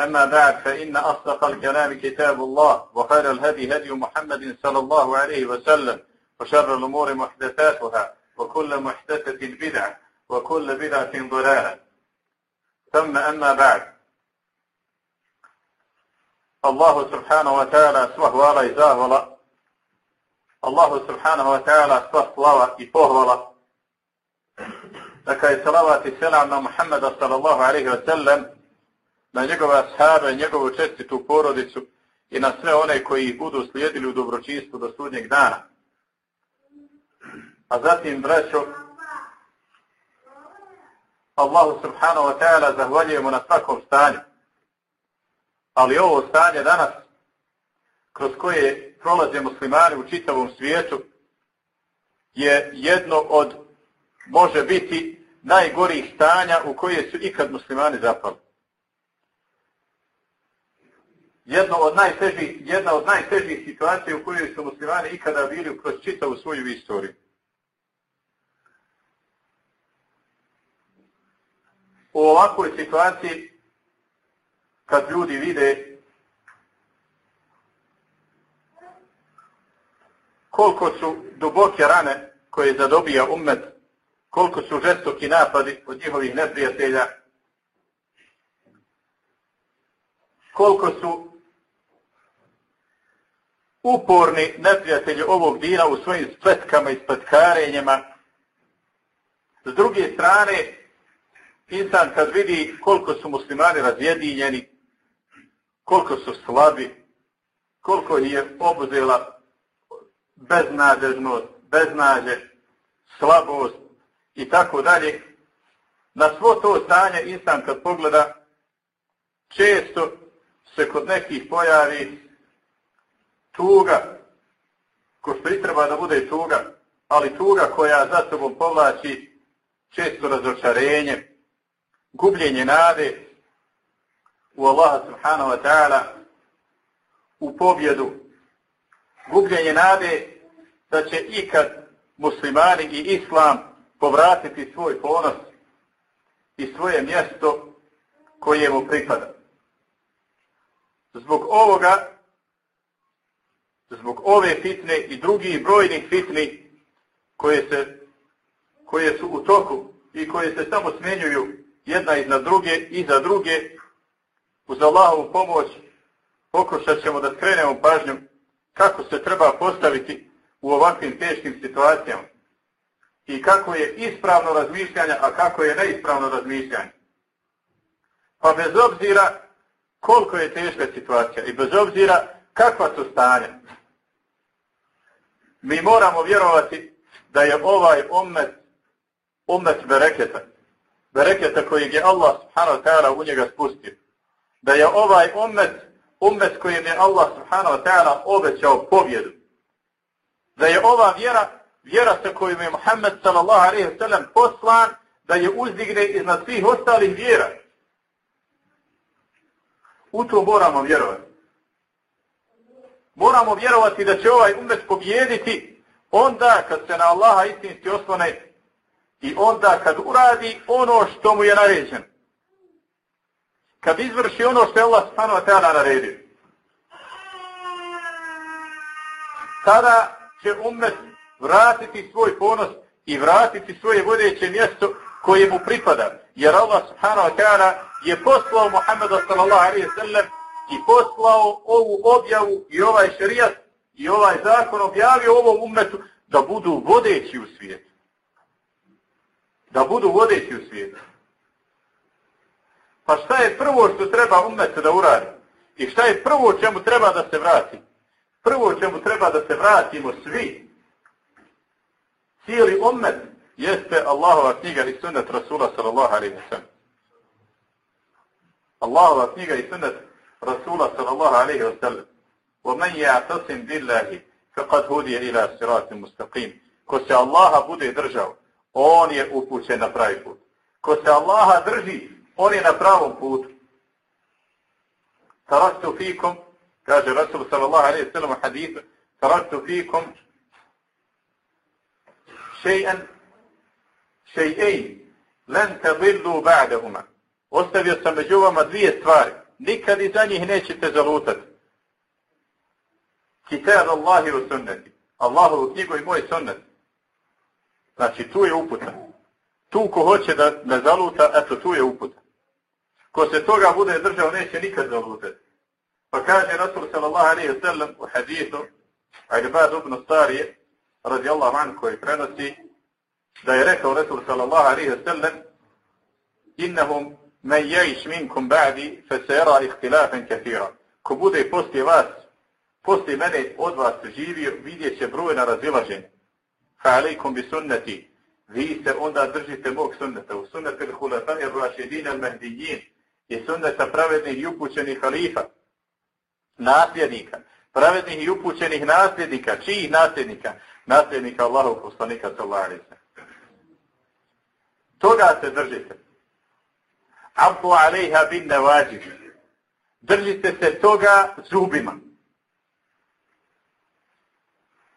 أما بعد فإن أصدق الكلام كتاب الله وخير الهدي هدي محمد صلى الله عليه وسلم وشر الأمور محدثاتها وكل محدثة بدعة وكل بدعة ضلالة. ثم أما بعد. الله سبحانه وتعالى سوه ولا إزاهولا الله سبحانه وتعالى سوه slava i pohvala. Neka je salavat i selam na Muhammeda na njegove ashabe, njegovu čestitu porodicu i na sve one koji budu slijedili u dobročinstvu do sudnjeg dana. A zatim, braćo, Allahu subhanahu wa ta'ala zahvaljujemo na svakom stanju. Ali ovo stanje danas, kroz koje prolaze muslimani u čitavom svijetu, je jedno od, može biti, najgorih stanja u koje su ikad muslimani zapali jedno od najtežih, jedna od najtežih situacija u kojoj su muslimani ikada bili kroz čitavu svoju istoriju. U ovakvoj situaciji, kad ljudi vide koliko su duboke rane koje zadobija umet, koliko su žestoki napadi od njihovih neprijatelja, koliko su uporni neprijatelji ovog dina u svojim spletkama i spletkarenjima. S druge strane, insan kad vidi koliko su muslimani razjedinjeni, koliko su slabi, koliko je obuzela beznadežnost, beznađe, slabost i tako dalje, na svo to stanje insan kad pogleda, često se kod nekih pojavi tuga, ko što i treba da bude tuga, ali tuga koja za sobom povlači često razočarenje, gubljenje nade u Allaha subhanahu wa ta'ala, u pobjedu, gubljenje nade da će ikad muslimani i islam povratiti svoj ponos i svoje mjesto koje mu pripada. Zbog ovoga zbog ove fitne i drugih brojnih fitni koje, se, koje su u toku i koje se samo smenjuju jedna iznad druge i za druge, uz Allahovu pomoć pokušat ćemo da skrenemo pažnju kako se treba postaviti u ovakvim teškim situacijama i kako je ispravno razmišljanje, a kako je neispravno razmišljanje. Pa bez obzira koliko je teška situacija i bez obzira kakva su stanja, mi moramo vjerovati da je ovaj ummet ummet bereketa. Bereketa kojeg je Allah subhanahu wa ta'ala u njega spustio. Da je ovaj ummet ummet kojim je Allah subhanahu wa ta'ala obećao pobjedu. Da je ova vjera vjera sa kojom je Muhammed sallallahu alaihi wa sallam poslan da je uzdigne iznad svih ostalih vjera. U to moramo vjerovati moramo vjerovati da će ovaj umet pobjediti onda kad se na Allaha istinski oslone i onda kad uradi ono što mu je naređen. Kad izvrši ono što je Allah subhanahu wa ta'ala naredio. Tada će umet vratiti svoj ponos i vratiti svoje vodeće mjesto koje mu pripada. Jer Allah subhanahu wa ta'ala je poslao Muhammeda sallallahu alaihi sallam i poslao ovu objavu i ovaj šerijat i ovaj zakon objavio ovom umetu da budu vodeći u svijetu. Da budu vodeći u svijetu. Pa šta je prvo što treba umetu da uradi? I šta je prvo čemu treba da se vrati? Prvo čemu treba da se vratimo svi. Cijeli umet jeste Allahova knjiga i sunnet Rasula sallallahu alaihi wa sallam. Allahova knjiga i sunnet رسول صلى الله عليه وسلم ومن يعتصم بالله فقد هدي إلى صراط مستقيم ko se Allaha bude držao on je upućen na pravi put ko se Allaha drži on je na pravom putu taraktu fikum kaže Rasul sallallahu alaihi sallam u hadithu taraktu fikum še'an še'ej len tadillu ba'dahuma ostavio sam među vama dvije stvari nikad iza njih nećete zalutati. Kitab Allahi u sunneti. Allahovu knjigu i moj sunnet. Znači, tu je uputa. Tu ko hoće da da zaluta, eto, tu je uputa. Ko se toga bude držao, neće nikad zalutati. Pa kaže Rasul sallallahu alaihi sallam u hadithu, Agbad ibn Starije, radijallahu anhu koji prenosi, da je rekao Rasul sallallahu alaihi sallam, innahum men jajiš minkum ba'di, fe se era ihtilafen kathira. Ko bude poslije vas, poslije mene od vas živio, vidjet će brojna razilaženja. Fa alaikum bi sunnati, vi se onda držite mog sunneta, u sunnati il hulatan ir rašidina al mahdijin, i sunnata pravednih i upućenih halifa, nasljednika, pravednih i upućenih nasljednika, čijih nasljednika? Nasljednika Allahu poslanika sallallahu alaihi Toga se držite. Abdu alejha bin nevađi. Držite se toga zubima.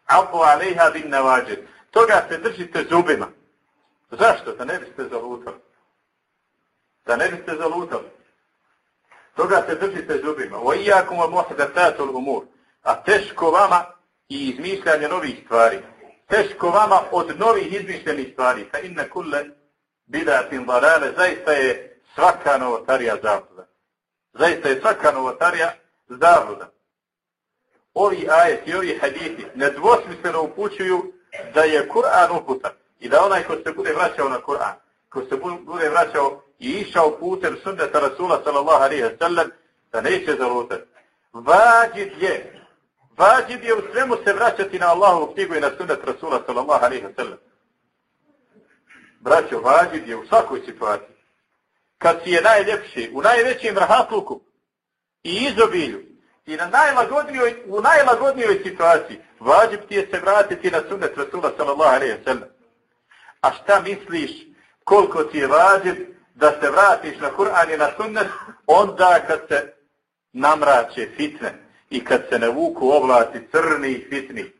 Abdu alejha bin nevađi. Toga se držite zubima. Zašto? Da ne biste zalutali. Da ne biste zalutali. Toga se držite zubima. O ijakum vam muhdatatul umur. A teško vama i izmišljanje novih stvari. Teško vama od novih izmišljenih stvari. Fa inna kulle bidatin dalale. Zaista je svaka novotarija zabluda. Zaista je svaka novotarija zabluda. Ovi ajet i ovi hadithi nedvosmisleno upućuju da je Kur'an uputan. I da onaj ko se bude vraćao na Kur'an, ko se bude vraćao i išao putem sunneta Rasula sallallahu alaihi wa sallam, da neće zalutati. Vađid je, vađid je u svemu se vraćati na Allahovu knjigu i na sunnet Rasula sallallahu alaihi wa sallam. Braćo, vađid je u svakoj situaciji. Kad si je najljepši, u najvećem rahatluku i izobilju, i na najlagodnijoj, u najlagodnijoj situaciji, vađib ti je se vratiti na sunnet Rasula sallallahu alaihi wa sallam. A šta misliš koliko ti je vađib da se vratiš na Kur'an i na sunnet onda kad se namrače fitne i kad se ne vuku oblasti crni i fitni.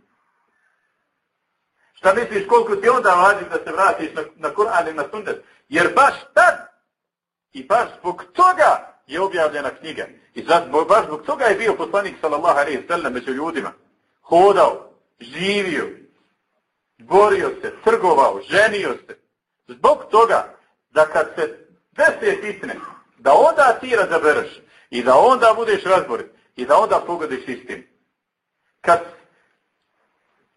Šta misliš koliko ti onda vađib da se vratiš na, na Kur'an i na sunnet? Jer baš tad i baš zbog toga je objavljena knjiga. I zbog, baš zbog toga je bio poslanik sallallahu alaihi sallam među ljudima. Hodao, živio, borio se, trgovao, ženio se. Zbog toga da kad se dese fitne, da onda ti razabereš i da onda budeš razborit i da onda pogodiš istinu. Kad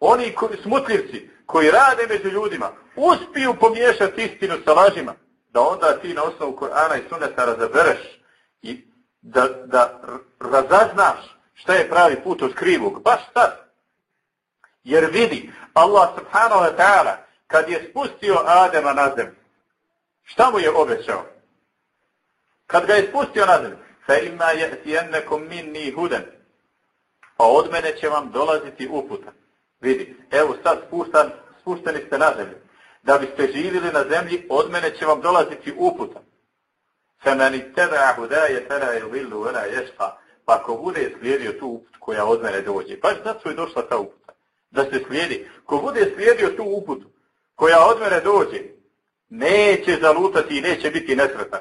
oni koji, smutljivci koji rade među ljudima uspiju pomiješati istinu sa lažima, da onda ti na osnovu Korana i Sunneta razabereš i da, da razaznaš šta je pravi put od krivog. Baš sad. Jer vidi, Allah subhanahu wa ta'ala, kad je spustio Adema na zemlju, šta mu je obećao? Kad ga je spustio na zemlju, fa ima je'tijennekom minni huden, a od mene će vam dolaziti uputa. Vidi, evo sad spustan, spušteni ste na zemlju. Da biste živjeli na zemlji, od mene će vam dolaziti uputa. Fa meni tebe ahudaje, fela je villu, vela ješka. Pa ko bude slijedio tu uput koja od mene dođe, baš zato je došla ta uputa. Da se slijedi. Ko bude slijedio tu uputu koja od mene dođe, neće zalutati i neće biti nesretan.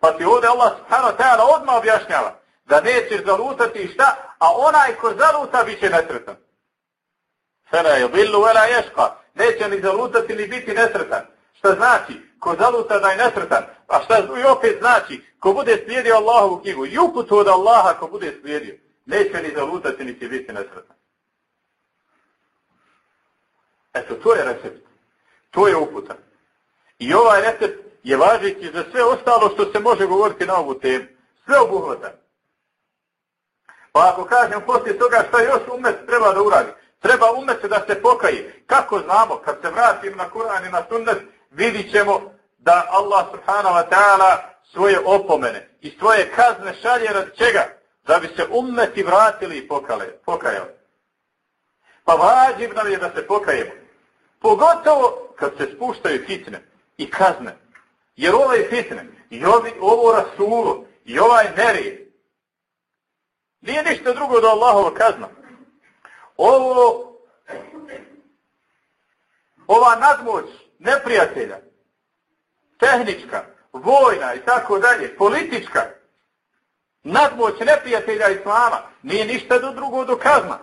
Pa ti ovdje Allah subhanahu ta'ala odmah objašnjava da nećeš zalutati šta, a onaj ko zaluta bit će nesretan. Fela je billu vela ješka. Neće ni zalutati ni biti nesretan. Šta znači? Ko zaluta da je nesretan. A šta i opet znači? Ko bude slijedio Allahovu knjigu i uputu od Allaha ko bude slijedio. Neće ni zalutati ni će biti nesretan. Eto, to je recept. To je uputa. I ovaj recept je važiti za sve ostalo što se može govoriti na ovu temu. Sve obuhvata. Pa ako kažem poslije toga šta još umet treba da uradi, treba umet da se pokaje. Kako znamo? Kad se vratim na Kur'an i na sunnet, vidit ćemo da Allah subhanahu wa ta'ala svoje opomene i svoje kazne šalje rad čega? Da bi se umeti vratili i pokale, pokajali. Pa vađiv nam je da se pokajemo. Pogotovo kad se spuštaju fitne i kazne. Jer ovaj fitne, i ovi, ovo rasulo, i ovaj nerijed, nije ništa drugo do Allahova kazna. Ovo, ova nadmoć neprijatelja, tehnička, vojna i tako dalje, politička, nadmoć neprijatelja Islama nije ništa do drugo do kazna.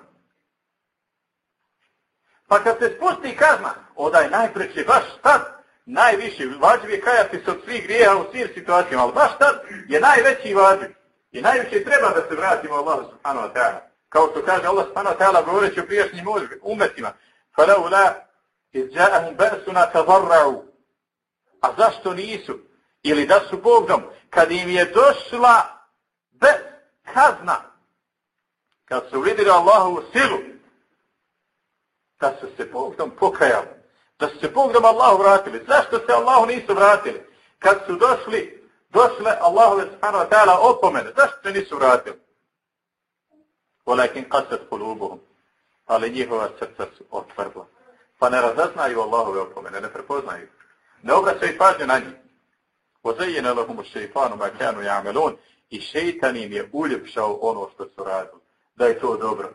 Pa kad se spusti kazna, onda je najpreće baš tad najviše, vađiv je kajati se od svih grijeha u svim situacijama, ali baš tad je najveći vađiv. I najviše treba da se vratimo Allah subhanahu wa ta'ala Kao što kaže Allah subhanahu wa ta'ala govoreći o prijašnjim umetima. فَلَوْ لَا إِذْجَاءَهُمْ بَرْسُنَا تَضَرَّعُوا A zašto nisu? Ili da su Bogdom, kad im je došla bez kazna, kad su vidjeli Allahovu silu, da su se Bogdom pokajali, da su se Bogdom Allahu vratili. Zašto se Allahu nisu vratili? Kad su došli, došle Allahove subhanahu wa ta'ala opomene, zašto se nisu vratili? ولكن qasat kulubuhum. ali njihova srca su otvrgla. Pa ne razaznaju Allahove opomene, ne prepoznaju. Ne obraćaju pažnju na njih. Ozejene lahumu šeitanu makanu i amelun i šeitan im je uljepšao ono što su radili. Da je to dobro.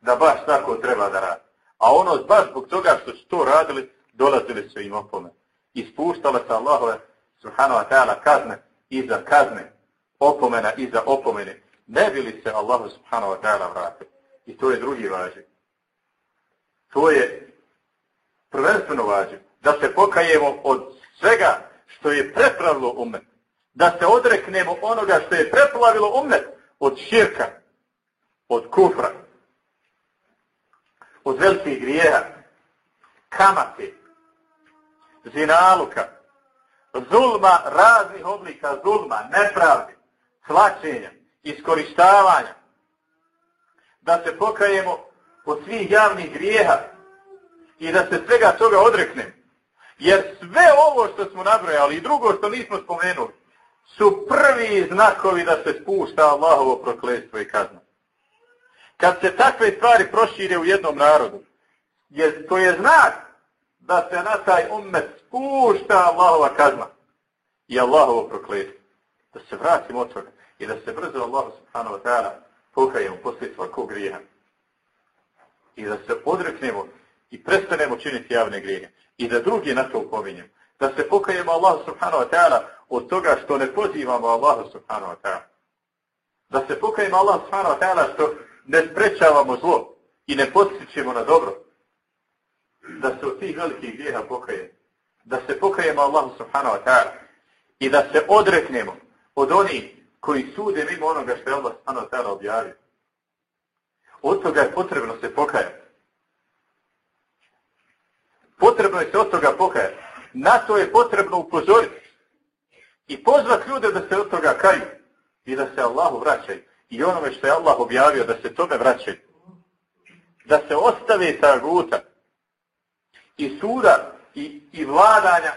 Da baš tako treba da radi. A ono baš zbog toga što su to radili, dolazili su im opomene. Ispuštala se Allahove subhanahu wa ta'ala kazne iza kazne, opomena iza opomene. Ne bi li se Allahu subhanahu wa ta'ala vratio. I to je drugi važiv. To je prvenstveno važiv. Da se pokajemo od svega što je prepravilo umet. Da se odreknemo onoga što je preplavilo umet od širka, od kufra, od velikih grijeha, kamate, zinaluka, zulma, raznih oblika zulma, nepravde, hlačenja, iskoristavanja, da se pokajemo od svih javnih grijeha i da se svega toga odreknemo. Jer sve ovo što smo nabrojali i drugo što nismo spomenuli su prvi znakovi da se spušta Allahovo prokletstvo i kazna. Kad se takve stvari prošire u jednom narodu, je, to je znak da se na taj ummet spušta Allahova kazna i Allahovo prokletstvo. Da se vratimo od toga i da se brzo Allah subhanahu wa ta'ala pokajemo poslije svakog grijeha. I da se odreknemo i prestanemo činiti javne grijehe. I da drugi na to upominjem. Da se pokajemo Allah subhanahu wa ta'ala od toga što ne pozivamo Allah subhanahu wa ta'ala. Da se pokajemo Allah subhanahu wa ta'ala što ne sprečavamo zlo i ne podsjećemo na dobro. Da se od tih velikih grijeha pokajemo. Da se pokajemo Allah subhanahu wa ta'ala. I da se odreknemo od onih koji sude mimo onoga što je Allah stano tada objavio. Od toga je potrebno se pokajati. Potrebno je se od toga pokajati. Na to je potrebno upozoriti. I pozvati ljude da se od toga kaju. I da se Allahu vraćaju. I onome što je Allah objavio da se tome vraćaju. Da se ostave ta guta. I suda i, i vladanja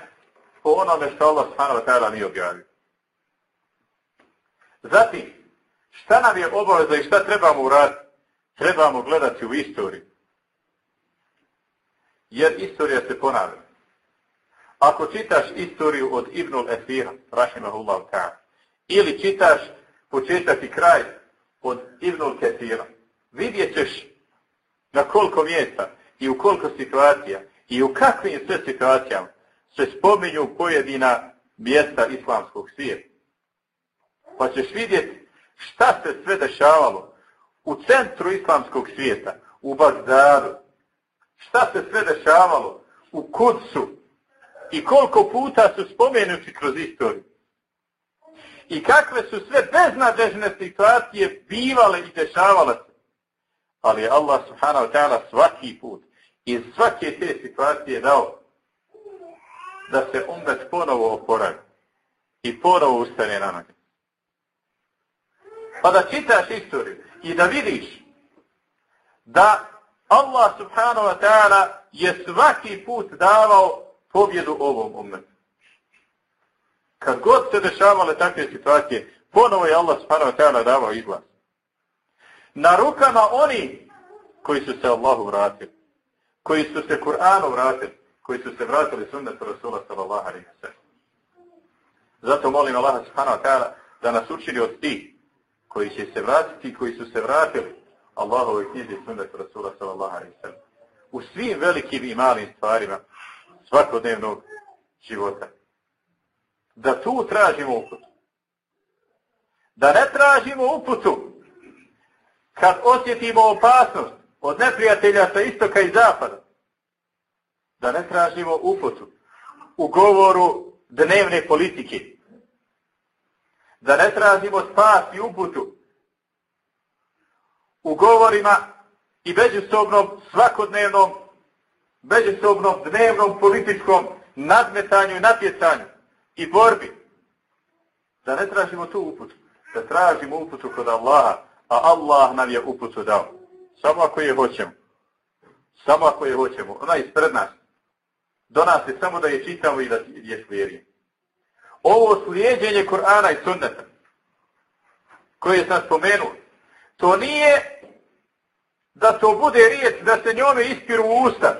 po onome što Allah stano tada nije objavio. Zatim, šta nam je obaveza i šta trebamo uraditi? Trebamo gledati u istoriju jer istorija se ponavlja. Ako čitaš istoriju od Ibnul Esira, rahimahullah ta'ala, ili čitaš početak i kraj od Ibnul Kesira, vidjet ćeš na koliko mjesta i u koliko situacija i u kakvim sve situacijama se spominju pojedina mjesta islamskog svijeta. Pa ćeš vidjeti šta se sve dešavalo u centru islamskog svijeta, u Bagdadu, šta se sve dešavalo u Kudsu i koliko puta su spomenuti kroz istoriju. I kakve su sve beznadežne situacije bivale i dešavale se. Ali je Allah subhanahu wa ta'ala svaki put iz svake te situacije dao da se umet ponovo oporavi i ponovo ustane na noge. Pa da čitaš istoriju i da vidiš da Allah subhanahu wa ta'ala je svaki put davao pobjedu ovom umetu. Kad god se dešavale takve situacije, ponovo je Allah subhanahu wa ta'ala davao izlaz. Na rukama oni koji su se Allahu vratili, koji su se Kur'anu vratili, koji su se vratili sunnetu Rasula sallallahu alaihi wa sallam. Zato molim Allah subhanahu wa ta'ala da nas učini od tih koji će se vratiti, koji su se vratili Allahove knjizi sunnet Rasula sallallahu alaihi sallam. U svim velikim i malim stvarima svakodnevnog života. Da tu tražimo uputu. Da ne tražimo uputu kad osjetimo opasnost od neprijatelja sa istoka i zapada. Da ne tražimo uputu u govoru dnevne politike. Da ne tražimo spas i uputu u govorima i međusobnom svakodnevnom, međusobnom dnevnom političkom nadmetanju i natjecanju i borbi. Da ne tražimo tu uputu. Da tražimo uputu kod Allaha, a Allah nam je uputu dao. Samo ako je hoćemo. Samo ako je hoćemo. Ona je ispred nas. Do nas je samo da je čitamo i da je slijedimo. Ovo slijedjenje Kur'ana i sunneta, koje sam spomenuo, to nije da to bude riječ da se njome ispiru usta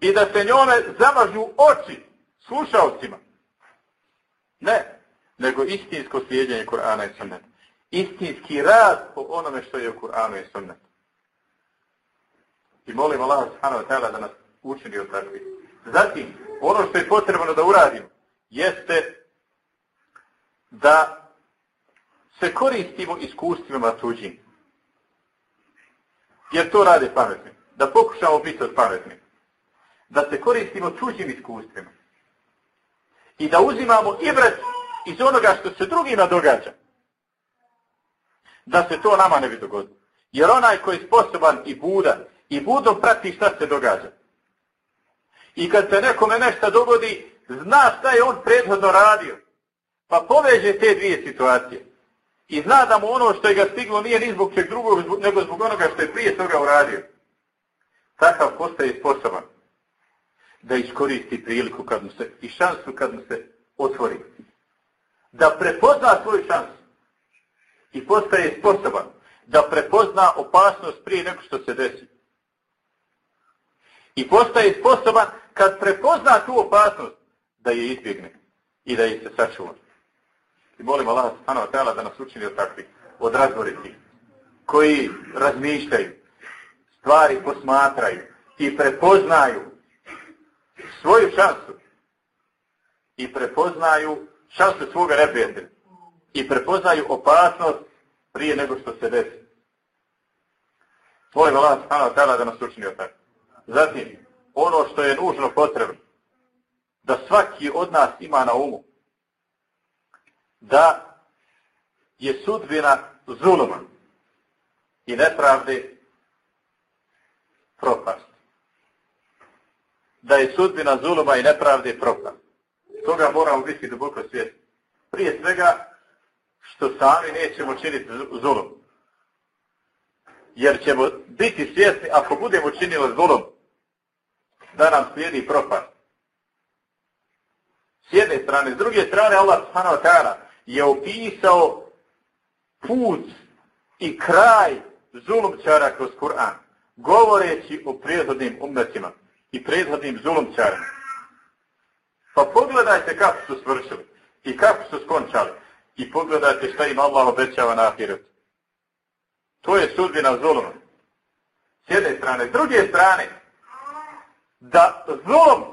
i da se njome zamažu oči slušalcima. Ne, nego istinsko slijedjenje Kur'ana i sunneta. Istinski rad po onome što je u Kur'anu i sunnetu. I molim Allah subhanahu wa ta'ala da nas učini od takvih. Zatim, ono što je potrebno da uradimo, jeste da se koristimo iskustvima tuđim. Jer to rade pametni. Da pokušamo biti od pametni. Da se koristimo tuđim iskustvima. I da uzimamo ibret iz onoga što se drugima događa. Da se to nama ne bi dogodilo. Jer onaj koji je sposoban i budan, i budom prati šta se događa. I kad se nekome nešto dogodi, zna šta je on prethodno radio. Pa poveže te dvije situacije. I zna da mu ono što je ga stiglo nije ni zbog čeg drugog, nego zbog onoga što je prije toga uradio. Takav postaje sposoban da iskoristi priliku kad mu se, i šansu kad mu se otvori. Da prepozna svoju šansu. I postaje sposoban da prepozna opasnost prije nego što se desi. I postaje sposoban kad prepozna tu opasnost da je izbjegne i da je se sačuva. I molim Allah subhanahu wa ta'ala da nas učini od takvih, od razboriti, koji razmišljaju, stvari posmatraju i prepoznaju svoju šansu i prepoznaju šansu svoga neprijatelja i prepoznaju opasnost prije nego što se desi. Molim Allah subhanahu wa ta'ala da nas učini od takvih. Zatim, ono što je nužno potrebno, da svaki od nas ima na umu, da je sudbina zuluma i nepravde propast. Da je sudbina zuluma i nepravde propast. Toga moramo biti duboko svjesni. Prije svega, što sami nećemo činiti zulum. Jer ćemo biti svjesni, ako budemo činili zulum, da nam slijedi propast. S jedne strane. S druge strane, Allah subhanahu wa ta'ala je opisao put i kraj zulumčara kroz Kur'an, govoreći o prethodnim umetima i prethodnim zulumčarima. Pa pogledajte kako su svršili i kako su skončali i pogledajte šta im Allah obećava na ahiretu. To je sudbina zuluma. S jedne strane. S druge strane, da zlom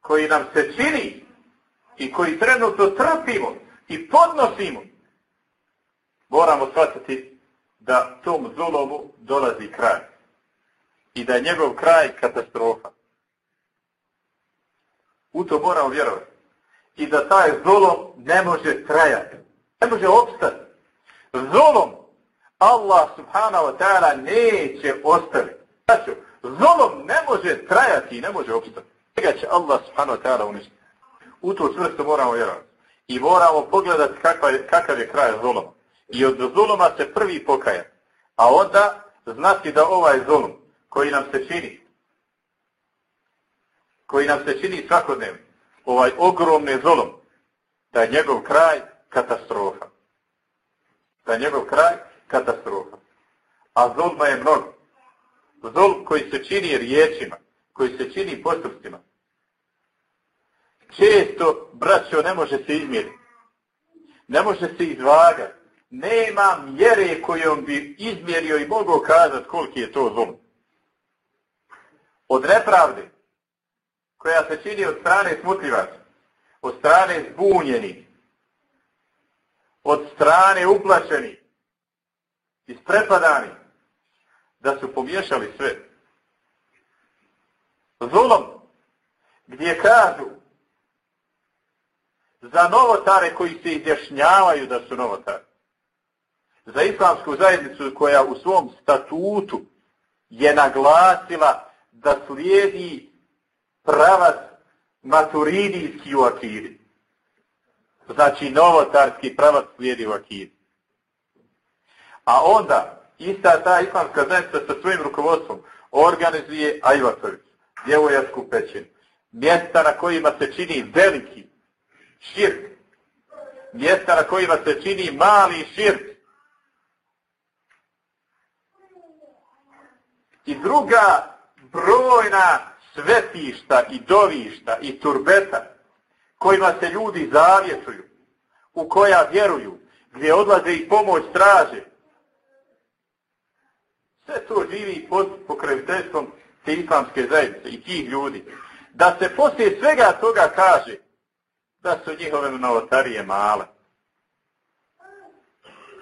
koji nam se čini i koji trenutno trpimo i podnosimo, moramo shvatiti da tom zlomu dolazi kraj. I da je njegov kraj katastrofa. U to moramo vjerovati. I da taj zulum ne može trajati. Ne može opstati. Zlom Allah subhanahu wa ta'ala neće ostaviti. Znači, Zolom ne može trajati i ne može opstati. Njega će Allah subhanahu wa ta'ala uništiti. U to čvrsto moramo vjerovati. I moramo pogledati kakav je, kakav je kraj zoloma. I od zoloma se prvi pokaja. A onda znati da ovaj zolom koji nam se čini, koji nam se čini svakodnevno, ovaj ogromni zolom, da je njegov kraj katastrofa. Da je njegov kraj katastrofa. A zolma je mnogo zol koji se čini riječima, koji se čini postupcima. često, braćo, ne može se izmjeriti. Ne može se izvagati. Nema mjere kojom bi izmjerio i mogao kazati koliki je to zol. Od nepravde, koja se čini od strane smutljivaca, od strane zbunjenih, od strane uplašenih, isprepadanih, da su pomiješali sve. Zulom, gdje kažu za novotare koji se izjašnjavaju da su novotare, za islamsku zajednicu koja u svom statutu je naglasila da slijedi pravac maturidijski u akiri. Znači novotarski pravac slijedi u akiri. A onda ista ta islamska zajednica sa svojim rukovodstvom organizuje Ajvatović, djevojasku pećinu. Mjesta na kojima se čini veliki širk. Mjesta na kojima se čini mali širk. I druga brojna svetišta i dovišta i turbeta kojima se ljudi zavjetuju, u koja vjeruju, gdje odlaze i pomoć traže. Sve to živi pod pokraviteljstvom te islamske zajednice i tih ljudi. Da se poslije svega toga kaže da su njihove novotarije male.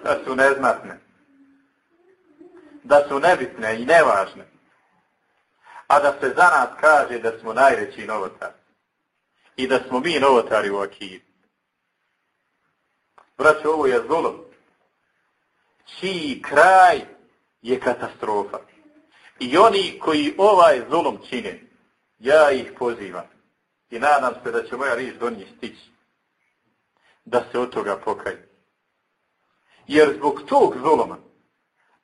Da su neznatne. Da su nebitne i nevažne. A da se za nas kaže da smo najveći novotari. I da smo mi novotari u akidu. Braćo, ovo je zulom. Čiji kraj je katastrofa. I oni koji ovaj zulum čine, ja ih pozivam. I nadam se da će moja riječ do njih stići. Da se od toga pokaju. Jer zbog tog zuluma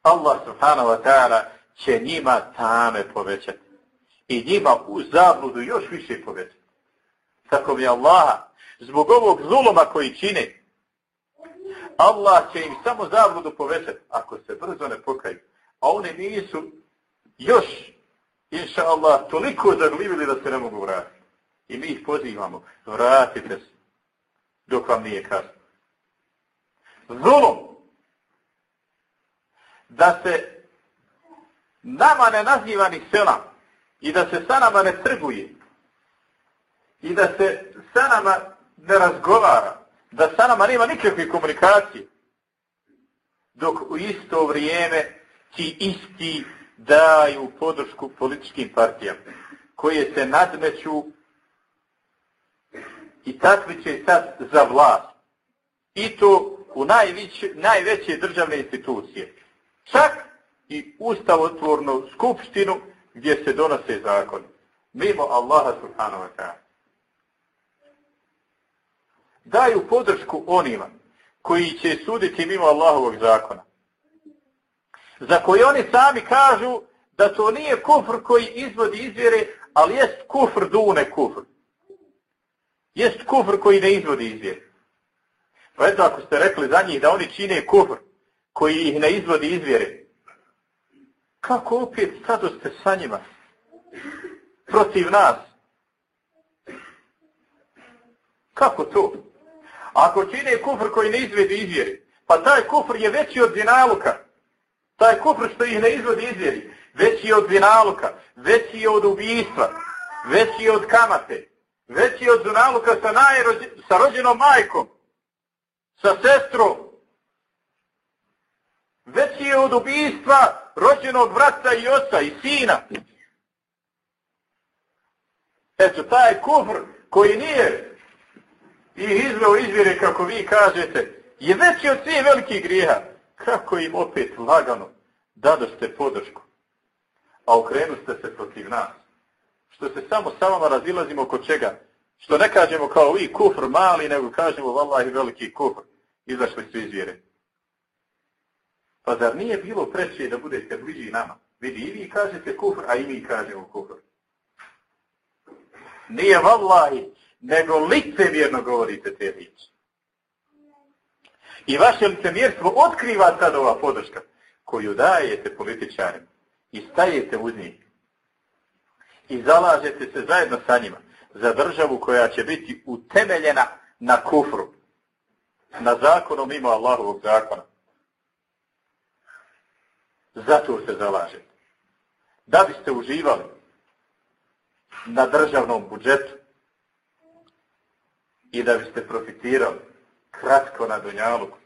Allah subhanahu wa ta'ala će njima tame povećati. I njima u zabludu još više povećati. Tako mi Allaha, zbog ovog zuluma koji čine, Allah će im samo zabludu povećati ako se brzo ne pokaju. A oni nisu još, inša Allah, toliko zaglivili da se ne mogu vratiti. I mi ih pozivamo, vratite se, dok vam nije kasno. Zulom, da se nama ne naziva ni sela i da se sa nama ne trguje i da se sa nama ne razgovara, da sa nama nema nikakve komunikacije, dok u isto vrijeme ti isti daju podršku političkim partijama koje se nadmeću i takmiče sad za vlast. I to u najveće, najveće državne institucije. Čak i ustavotvornu skupštinu gdje se donose zakon. Mimo Allaha subhanahu wa ta'ala. Daju podršku onima koji će suditi mimo Allahovog zakona za koje oni sami kažu da to nije kufr koji izvodi izvjere, ali jest kufr dune kufr. Jest kufr koji ne izvodi izvjere. Pa eto, ako ste rekli za njih da oni čine kufr koji ih ne izvodi izvjere, kako opet sada ste sa njima? Protiv nas? Kako to? Ako čine kufr koji ne izvedi izvjeri, pa taj kufr je veći od zinaluka. Taj kufr što ih ne izvedi izvjeri, veći je od zinaluka, veći je od ubijstva, veći je od kamate, veći je od zinaluka sa, najrođe, sa rođenom majkom, sa sestrom, veći je od ubijstva rođenog vrata i oca i sina. Eto, taj kufr koji nije i izveo izvire, kako vi kažete, je veći od svih velikih grijeha kako im opet lagano dadoste podršku, a okrenuste se protiv nas. Što se samo sa vama razilazimo oko čega? Što ne kažemo kao vi kufr mali, nego kažemo vallahi veliki kufr. Izašli su iz vjere. Pa zar nije bilo preće da budete bliži nama? Vidi, i vi kažete kufr, a i mi kažemo kufr. Nije vallahi, nego licemjerno govorite te riječi. I vaše licemjerstvo otkriva sad ova podrška koju dajete političarima i stajete uz njih i zalažete se zajedno sa njima za državu koja će biti utemeljena na kufru, na zakonom mimo Allahovog zakona. Zato se zalažete. Da biste uživali na državnom budžetu i da biste profitirali kratko na Dunjaluku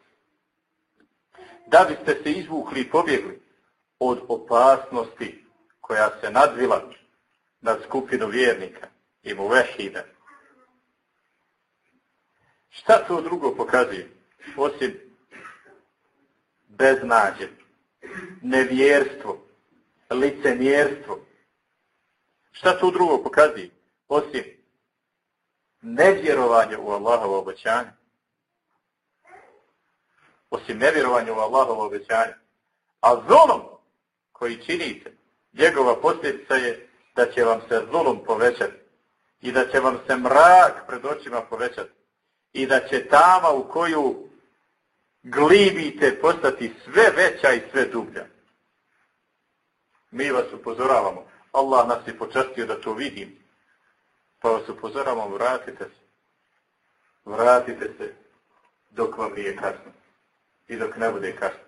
da biste se izvukli i pobjegli od opasnosti koja se nadvila nad skupinu vjernika i mu vehida. Šta to drugo pokazuje? Osim beznađe, nevjerstvo, licemjerstvo. Šta to drugo pokazuje? Osim nevjerovanje u Allahovo obećanje. Osim nevjerovanja u Allahovo obećanje. A zulom koji činite, njegova posljedica je da će vam se zulom povećati i da će vam se mrak pred očima povećati i da će tama u koju glibite postati sve veća i sve dublja. Mi vas upozoravamo. Allah nas je počastio da to vidim. Pa vas upozoramo, vratite se. Vratite se dok vam nije kasno. I dok ne bude kasno.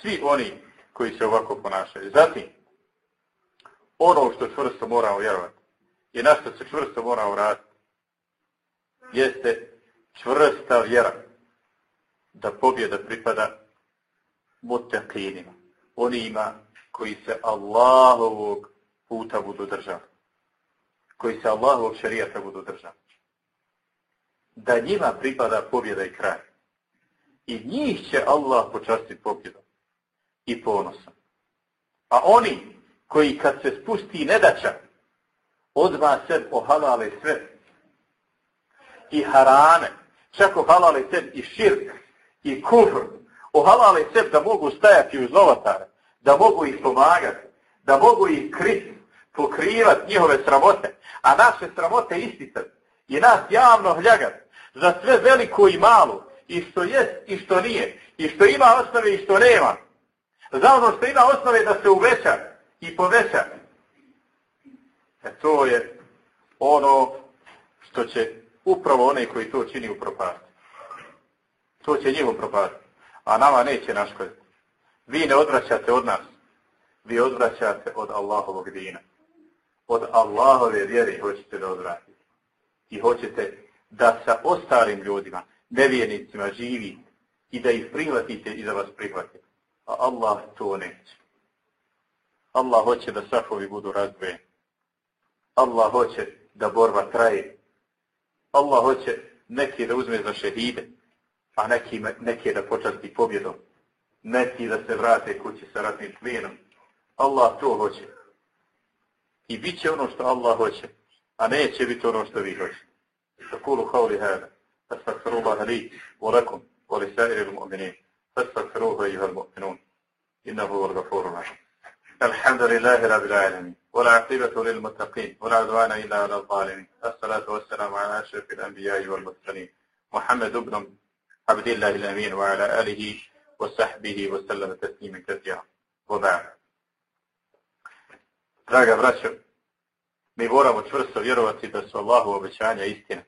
Svi oni koji se ovako ponašaju. Zatim, ono što čvrsto moramo vjerovati i na što se čvrsto moramo vratiti jeste čvrsta vjera da pobjeda pripada muteqinima, onima koji se Allahovog puta budu držali, koji se Allahovog šarijata budu držali. Da njima pripada pobjeda i kraj. I njih će Allah počastiti pobjedom i ponosom. A oni koji kad se spusti nedača, odma se ohalale sve i harane, čak ohalale se i širk i kufr, ohalale se da mogu stajati uz novotare, da mogu ih pomagati, da mogu ih kriti, pokrivat njihove sramote, a naše sramote isticat i nas javno hljagat za sve veliko i malo, i što jest i što nije, i što ima osnove i što nema, za ono što ima osnove da se uveća i poveća. E to je ono što će upravo one koji to čini u propasti. To će njih upropasti. A nama neće naškoditi. Vi ne odvraćate od nas. Vi odvraćate od Allahovog dina. Od Allahove vjere hoćete da odvratite. I hoćete da sa ostalim ljudima, nevjernicima, živi i da ih prihvatite i da vas prihvatite. A Allah to neće. Allah hoće da safovi budu razvojeni. Allah hoće da borba traje. Allah hoće neki da uzme za šehide, a neki, neki da počasti pobjedom. Neki da se vrate kući sa ratnim plijenom. Allah to hoće. I bit će ono što Allah hoće, a neće biti ono što vi hoće. Fakulu hauli hada. Astagfirullah li, u lakum, u li sairi il-mu'minin. Astagfiruhu i il-mu'minun. Innahu u al-gafuru našem. الحمد لله رب العالمين والعاقبة للمتقين ولا عدوان إلا على الظالمين الصلاة والسلام على أشرف الأنبياء والمرسلين محمد بن عبد الله الأمين وعلى آله وصحبه وسلم تسليما كثيرا وبعد Draga braćo, mi moramo čvrsto vjerovati da su Allahu obećanja istina.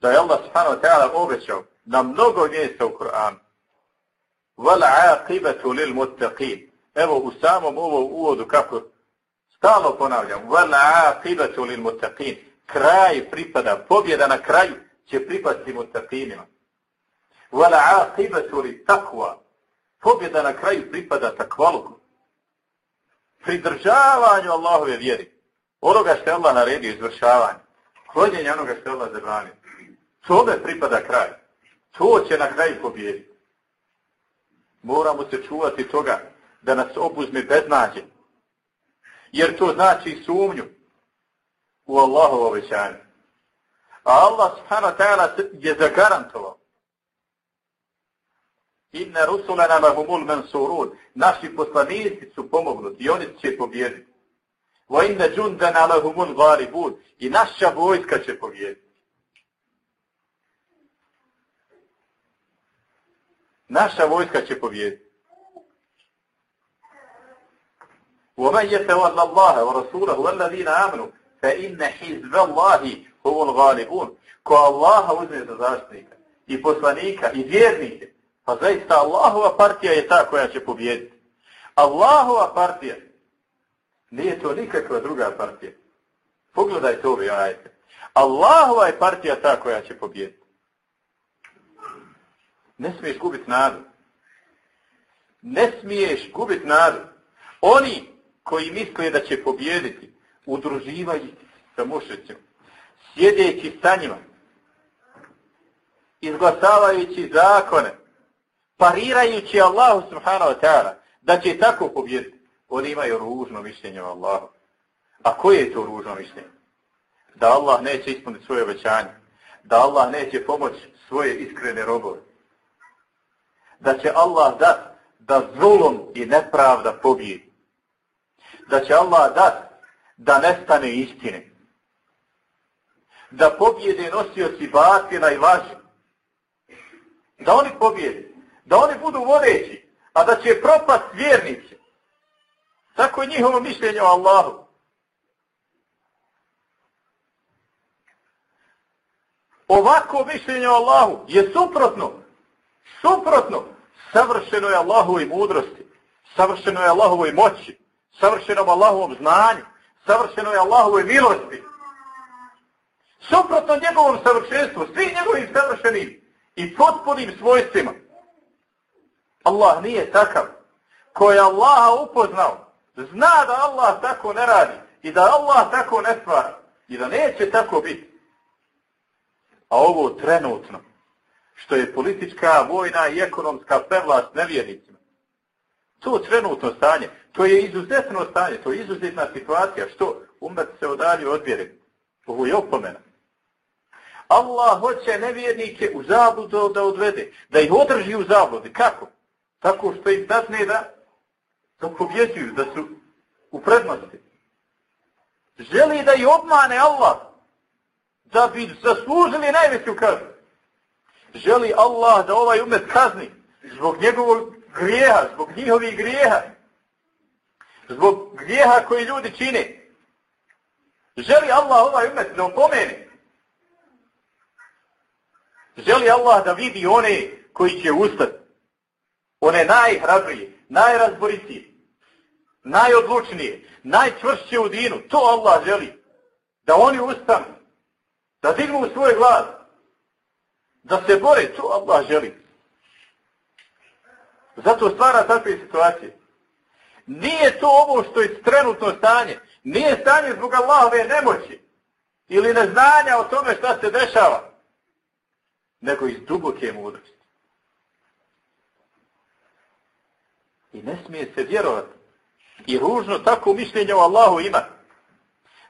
Da je Allah subhanahu wa ta'ala obećao na mnogo mjesta u Kur'anu Vala aqibatu lil muttaqin. Evo u samom ovom uvodu kako stalno ponavljam, Vala aqibatu lil muttaqin. Kraj pripada, pobjeda na kraju će pripasti muttaqinima. Vala aqibatu lit taqwa. Pobjeda na kraju pripada takvaluku. Pridržavanju Allahove vjeri. Onoga što je Allah naredio izvršavanje. Klonjenje onoga što je Allah zabranio. Tome pripada kraj. To će na kraju pobjediti moramo se čuvati toga da nas obuzme beznađe. Jer to znači sumnju u Allahovo obećanje. A Allah subhanahu wa ta'ala je zagarantovao. Inna rusulana lahumul mansurun. Naši poslanici su pomognuti i oni će pobjediti. Wa inna jundana lahumul gharibun. I naša vojska će pobjediti. Naša vojska će pobijediti. ومن يتولى الله ورسوله والذين آمنوا فإن حزب الله هو الغالبون ko Allaha uzme za zaštitnika i poslanika i vjernike, pa zaista Allahova partija je ta koja će pobijediti. Allahova partija nije to nikakva druga partija. Pogledajte ove ajete. Allahova je partija ta koja će pobijediti. Ne smiješ gubiti nadu. Ne smiješ gubiti nadu. Oni koji misle da će pobjediti, udruživaju sa mušicom, sjedeći sa njima, izglasavajući zakone, parirajući Allahu subhanahu wa ta'ala, da će tako pobjediti. Oni imaju ružno mišljenje o Allahu. A koje je to ružno mišljenje? Da Allah neće ispuniti svoje obećanje. Da Allah neće pomoći svoje iskrene robove. Da će Allah dat da zulom i nepravda pobjedi. Da će Allah dat da nestane istine. Da pobjede nosioci batina i laži. Da oni pobjede. Da oni budu vodeći. A da će propast vjernici. Tako je njihovo mišljenje o Allahu. Ovako mišljenje o Allahu je suprotno. Suprotno. Savršeno je Allahovoj mudrosti. Savršeno je Allahovoj moći. savršenom Allahovom znanju. Savršeno je Allahovoj milosti. Suprotno njegovom savršenstvu. Svi njegovim savršenim i potpunim svojstvima. Allah nije takav. Ko je Allaha upoznao, zna da Allah tako ne radi i da Allah tako ne stvara i da neće tako biti. A ovo trenutno, što je politička, vojna i ekonomska prevlast nevjernicima, to trenutno stanje, to je izuzetno stanje, to je izuzetna situacija, što umet se odalje od vjere. Ovo je opomena. Allah hoće nevjernike u zabludu da odvede, da ih održi u zabludi. Kako? Tako što im dadne da, dok pobjeđuju, da su u prednosti. Želi da ih obmane Allah, da bi zaslužili najveću kaznu. Želi Allah da ovaj umet kazni zbog njegovog grijeha, zbog njihovih grijeha, zbog grijeha koji ljudi čine. Želi Allah ovaj umet da opomeni. Želi Allah da vidi one koji će ustati. One najhrabrije, najrazboritije, najodlučnije, najčvršće u dinu. To Allah želi. Da oni ustanu da dignu svoj glas, da se bore, to Allah želi. Zato stvara takve situacije. Nije to ovo što je trenutno stanje. Nije stanje zbog Allahove nemoći ili neznanja o tome šta se dešava, nego iz duboke mudrosti. I ne smije se vjerovati. I ružno tako mišljenje o Allahu ima.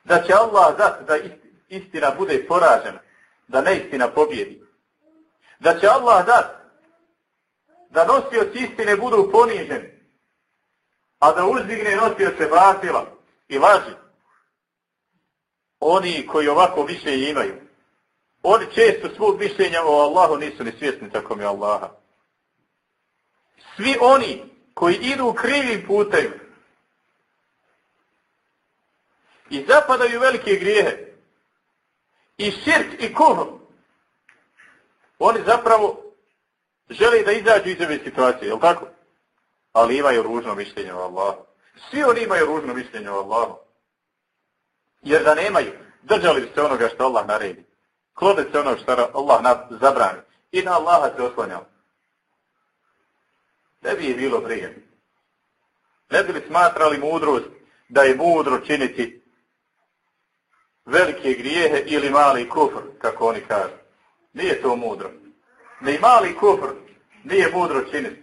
Da će Allah zati da istina bude poražena, da neistina pobjedi. Da će Allah da da nosioci istine budu poniženi, a da uzdigne nosioce batila i laži. Oni koji ovako mišljenje imaju, oni često svog mišljenja o Allahu nisu ni svjesni tako mi Allaha. Svi oni koji idu krivi krivim putem i zapadaju velike grijehe, i širk i kuhr. Oni zapravo žele da izađu iz ove situacije, je tako? Ali imaju ružno mišljenje o Allahu. Svi oni imaju ružno mišljenje o Allahu. Jer da nemaju, držali bi se onoga što Allah naredi. Klode se ono što Allah zabrani. I na Allaha se oslanjali. Ne bi je bilo briga. Ne bi li smatrali mudrost da je mudro činiti velike grijehe ili mali kufr, kako oni kažu. Nije to mudro. Ni mali kufr nije mudro činiti.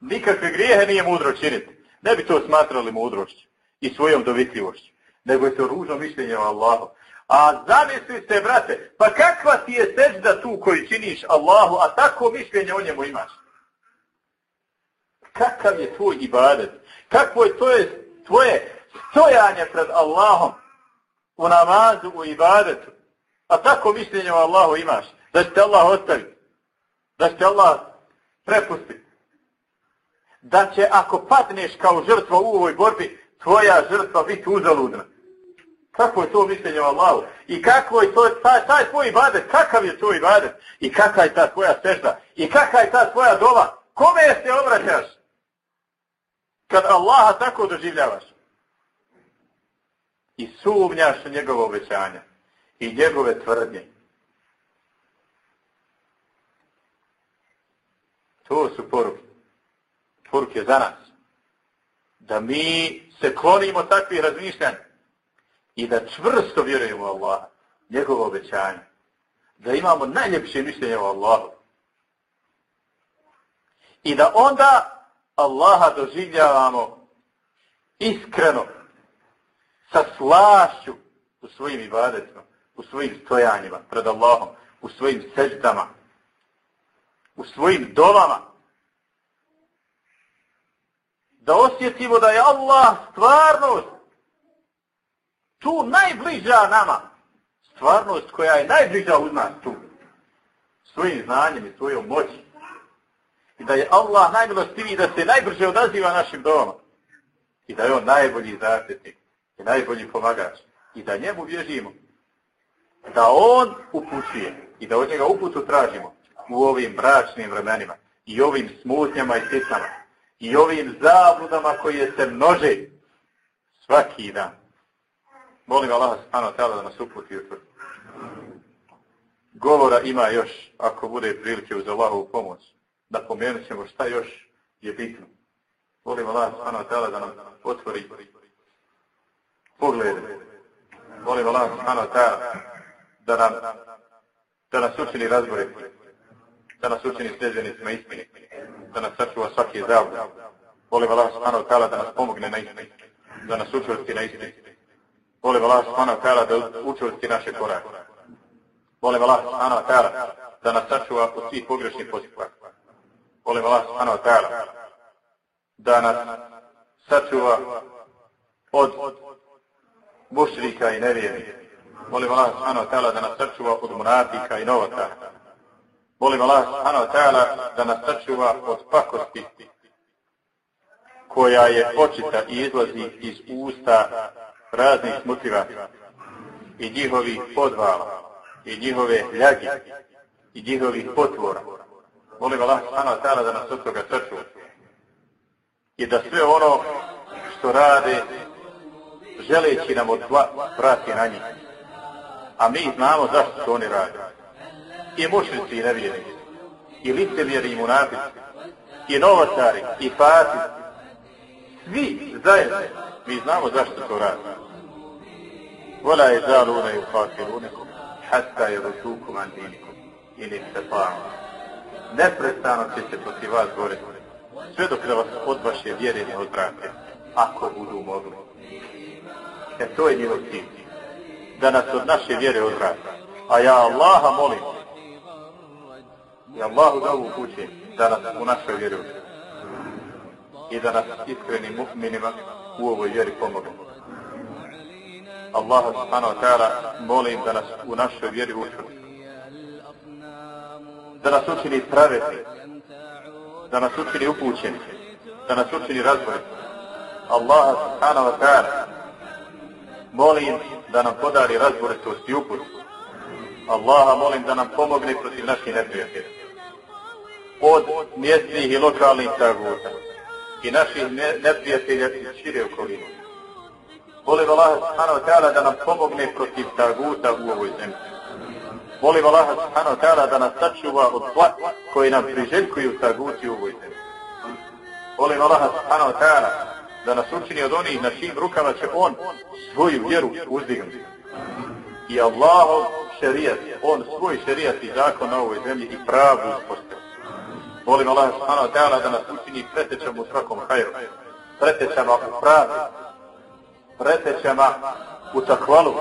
Nikakve grijehe nije mudro činiti. Ne bi to smatrali mudrošću i svojom dovitljivošću. Nego je to ružno mišljenje o Allahu. A zamisli se, brate, pa kakva ti je sežda tu koju činiš Allahu, a tako mišljenje o njemu imaš? Kakav je tvoj ibadet? Kakvo je tvoje, tvoje stojanje pred Allahom? u namazu, u ibadetu. A tako mišljenje o Allahu imaš. Da će te Allah ostaviti. Da će te Allah prepustiti. Da će ako padneš kao žrtva u ovoj borbi, tvoja žrtva biti uzaludna. Kako je to mišljenje o Allahu? I kako je to, taj, taj tvoj ibadet, kakav je tvoj ibadet? I kakva je ta tvoja sežda? I kakva je ta tvoja dova? Kome se obraćaš? Kad Allaha tako doživljavaš? i sumnjaš u njegove obećanja i njegove tvrdnje. To su poruke. Poruke za nas. Da mi se klonimo takvih razmišljanja i da čvrsto vjerujemo u Allah, njegove obećanja. Da imamo najljepše mišljenje o Allahu. I da onda Allaha doživljavamo iskreno, sa slašću u svojim ibadetima, u svojim stojanjima pred Allahom, u svojim seždama, u svojim domama. Da osjetimo da je Allah stvarnost tu najbliža nama. Stvarnost koja je najbliža uz nas tu. Svojim znanjem i svojom moći. I da je Allah najmilostiviji da se najbrže odaziva našim domama. I da je on najbolji zaštitnik i najbolji pomagač. I da njemu vježimo. Da on upućuje i da od njega uputu tražimo u ovim bračnim vremenima i ovim smutnjama i sitnama i ovim zabludama koje se množe svaki dan. Molim Allah subhanahu ta'ala da nas uputi u tvrdu. Govora ima još, ako bude prilike uz Allahovu pomoć. Napomenut ćemo šta još je bitno. Volim Allah subhanahu wa ta'ala da nam otvori poglede. Volim Allah subhanahu wa ta'ala da nam da nas učini razbore, da nas učini sljeđenicima istini, da nas sačuva svaki zavod. Volim Allah subhanahu wa ta'ala da nas pomogne na istini, da nas učvrsti na istini. Volim Allah subhanahu wa ta'ala da učvrsti naše korake. Volim Allah subhanahu wa ta'ala da nas sačuva od svih pogrešnih postupaka. Molim Allah subhanahu ta'ala da nas sačuva od mušrika i nevjernika. Molim Allah subhanahu wa ta'ala da nas sačuva od munatika i novaka. Molim Allah subhanahu wa ta'ala da nas sačuva od pakosti koja je očita i izlazi iz usta raznih smutiva i njihovih podvala i njihove ljagi i njihovih potvora. Molim Allah subhanahu wa ta'ala da nas od toga sačuva i da sve ono što rade želeći nam od zla vrati na njih. A mi znamo zašto to oni rade. I mušnici i nevjernici, i licevjeri i munafici, i novotari, i fati, svi zajedno, mi znamo zašto to rade. Vola je zaluna i ufakirunikum, hatta je rusukum andinikum, ili se pamu. Neprestano će se protiv vas boriti, sve dok da vas od vaše vjere ne odvrate, ako budu mogli. E to je njihov cilj. Da nas od naše vjere odvrata. A ja Allaha molim. I Allahu da ovu da nas u našoj vjeri odvrata. I da nas iskrenim mu'minima u ovoj vjeri pomogu. Allah subhanahu wa ta'ala molim da nas u našoj vjeri učvrti. Da nas učini pravedni. Da nas učini upućeni. Da nas učini razvoj. Allah subhanahu wa ta'ala molim da nam podari razboritost i uput. Allaha molim da nam pomogne protiv naših neprijatelja. Od mjestnih i lokalnih taguta i naših neprijatelja iz šire okoline. Molim Allaha subhanahu wa ta'ala da nam pomogne protiv taguta u ovoj zemlji. Molim Allaha subhanahu wa ta'ala da nas sačuva od zla koji nam priželjkuju taguti u ovoj zemlji. Molim Allaha subhanahu wa ta'ala da nas učini od onih na čim rukama će on svoju vjeru uzdignuti. I Allahov šerijat, on svoj šerijat i zakon na ovoj zemlji i pravdu uspostavio. Molim Allaha subhanahu wa ta'ala da nas učini pretečama u svakom hajru, pretečama u pravdu, pretečama u takvalu,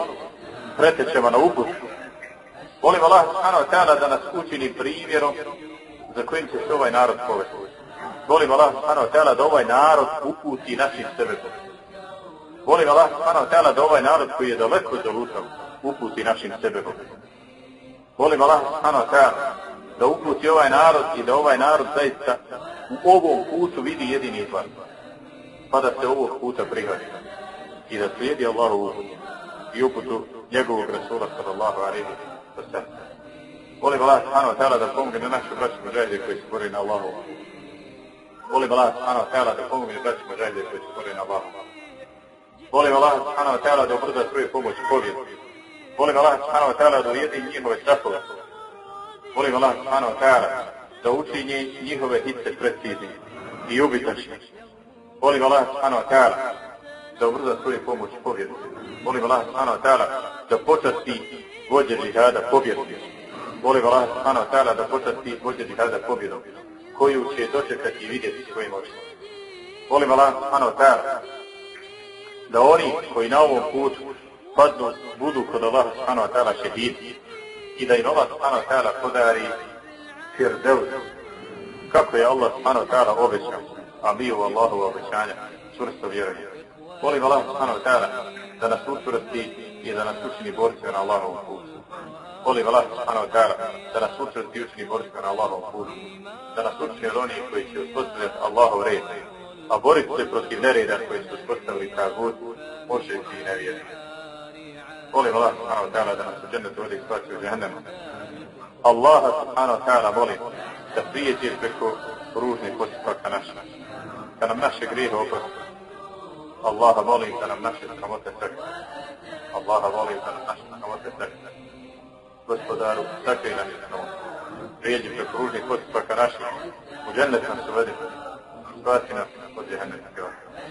pretečama na uputu. Molim Allah subhanahu wa ta'ala da nas učini primjerom za kojim će se ovaj narod povesti. Molim Allah subhanahu wa ta'ala da ovaj narod uputi našim sebebom. Molim Allah subhanahu wa ta'ala da ovaj narod koji je daleko zalutao uputi našim sebebom. Molim Allah subhanahu wa ta'ala da uputi ovaj narod i da ovaj narod zaista u ovom putu vidi jedini izvar. Pa da se ovog puta prihvati i da slijedi Allahu i uputu njegovog Rasula sallallahu alaihi wa sallam oko srca. Volim Allah subhanahu wa ta'ala da pomogne našu braću muđajde koji se bori na Allahu Volim Allah subhanahu wa ta'ala da pomogne braću mađajde koji se bori na Allahu. Volim Allah subhanahu wa ta'ala da obrza svoju pomoć i pobjedu. Volim Allah subhanahu wa ta'ala da ujedi njihove strahove. Volim Allah subhanahu wa ta'ala da da njihove hice precizni i ubitačni. Volim Allah subhanahu wa ta'ala da obrza svoju pomoć i pobjedu. Molim Allah subhanahu wa ta'ala da počasti vođe džihada pobjedu. Molim Allah subhanahu wa ta'ala da počasti vođe džihada pobjedom, koju će dočekati i vidjeti svojim očima. Molim Allah subhanahu wa ta'ala da oni koji na ovom putu padnu budu kod Allah subhanahu wa ta'ala šehidi i da im Allah subhanahu wa ta'ala podari firdeus kako je Allah subhanahu wa ta'ala obećao a mi u Allahu obećanja čvrsto vjerujemo. Molim Allah subhanahu wa ta'ala da nas učvrsti i da nas učini borcima na Allahovom putu. Molim Allah subhanahu wa ta'ala da nas učvrsti učini borcima na Allahovom putu. Da nas učini od onih koji će uspostavljati Allahov red. A boriti se protiv nereda koji su uspostavili ta god, može i nevjeriti. Molim Allah subhanahu wa ta'ala da nas u džennetu vodi spasi u džahnemu. Allah subhanahu wa ta'ala molim da prijeđe preko ružnih postupaka naša. Da nam naše grijehe oprosti. Allaha volim da nam naše sramote srce. Allaha volim da nam naše sramote srce. Gospodaru, sakri nam je sramote. Prijeđi preko ružnih postupaka naših. U džennet nas uvedi. Spasi nas od džehennetske džahenneta.